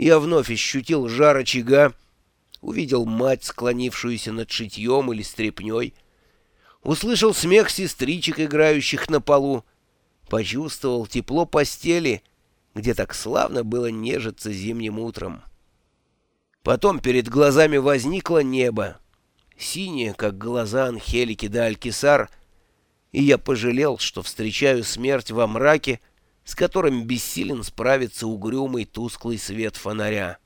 Я вновь ощутил жар очага, увидел мать, склонившуюся над шитьем или стряпней, услышал смех сестричек, играющих на полу, почувствовал тепло постели, где так славно было нежиться зимним утром. Потом перед глазами возникло небо, синее, как глаза Анхелики да Алькисар, и я пожалел, что встречаю смерть во мраке, с которым бессилен справиться угрюмый тусклый свет фонаря.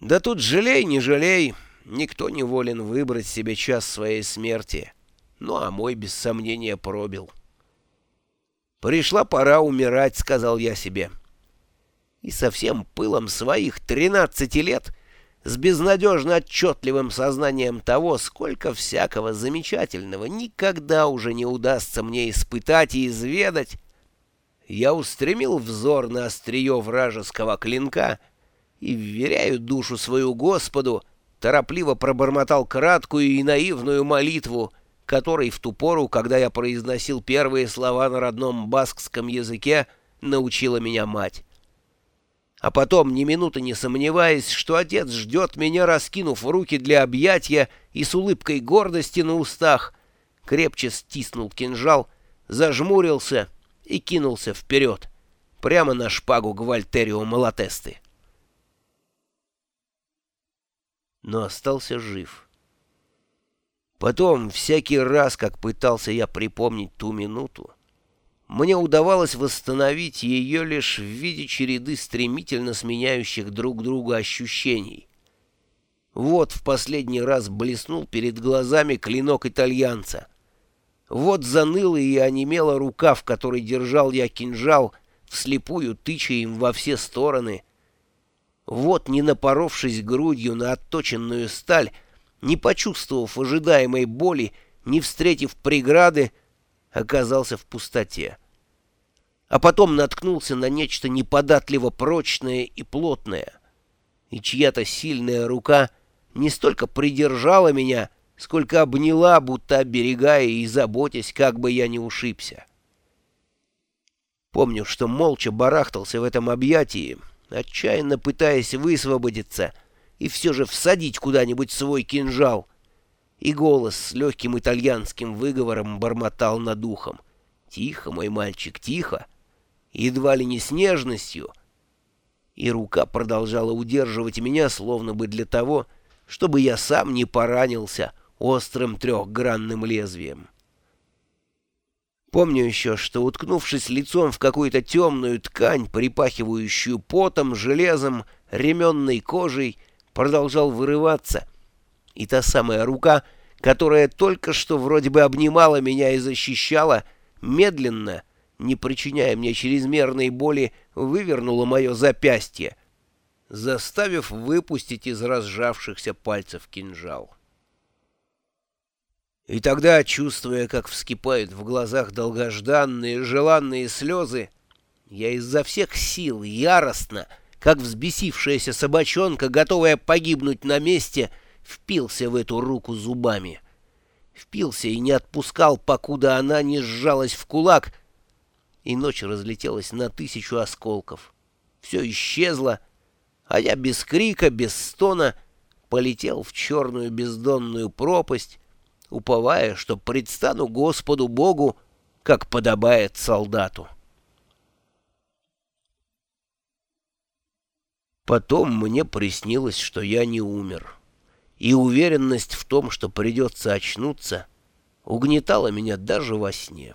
Да тут жалей, не жалей, никто не волен выбрать себе час своей смерти, ну а мой без сомнения пробил. «Пришла пора умирать», — сказал я себе. И со всем пылом своих тринадцати лет, с безнадежно отчетливым сознанием того, сколько всякого замечательного никогда уже не удастся мне испытать и изведать, я устремил взор на острие вражеского клинка и, вверяю душу свою Господу, торопливо пробормотал краткую и наивную молитву, которой в ту пору, когда я произносил первые слова на родном баскском языке, научила меня мать. А потом, ни минуты не сомневаясь, что отец ждет меня, раскинув руки для объятия и с улыбкой гордости на устах, крепче стиснул кинжал, зажмурился и кинулся вперед, прямо на шпагу Гвальтерио Малатесты. Но остался жив. Потом, всякий раз, как пытался я припомнить ту минуту, мне удавалось восстановить ее лишь в виде череды стремительно сменяющих друг друга ощущений. Вот в последний раз блеснул перед глазами клинок итальянца. Вот заныла и онемела рука, в которой держал я кинжал, вслепую тыча им во все стороны. Вот, не напоровшись грудью на отточенную сталь, не почувствовав ожидаемой боли, не встретив преграды, оказался в пустоте. А потом наткнулся на нечто неподатливо прочное и плотное, и чья-то сильная рука не столько придержала меня, сколько обняла, будто оберегая и заботясь, как бы я не ушибся. Помню, что молча барахтался в этом объятии, отчаянно пытаясь высвободиться — и все же всадить куда-нибудь свой кинжал. И голос с легким итальянским выговором бормотал над ухом. «Тихо, мой мальчик, тихо!» Едва ли не с нежностью. И рука продолжала удерживать меня, словно бы для того, чтобы я сам не поранился острым трехгранным лезвием. Помню еще, что, уткнувшись лицом в какую-то темную ткань, припахивающую потом, железом, ременной кожей, продолжал вырываться, и та самая рука, которая только что вроде бы обнимала меня и защищала, медленно, не причиняя мне чрезмерной боли, вывернула мое запястье, заставив выпустить из разжавшихся пальцев кинжал. И тогда, чувствуя, как вскипают в глазах долгожданные, желанные слезы, я изо всех сил яростно, как взбесившаяся собачонка, готовая погибнуть на месте, впился в эту руку зубами. Впился и не отпускал, покуда она не сжалась в кулак, и ночь разлетелась на тысячу осколков. Все исчезло, а я без крика, без стона полетел в черную бездонную пропасть, уповая, что предстану Господу Богу, как подобает солдату. Потом мне приснилось, что я не умер, и уверенность в том, что придется очнуться, угнетала меня даже во сне.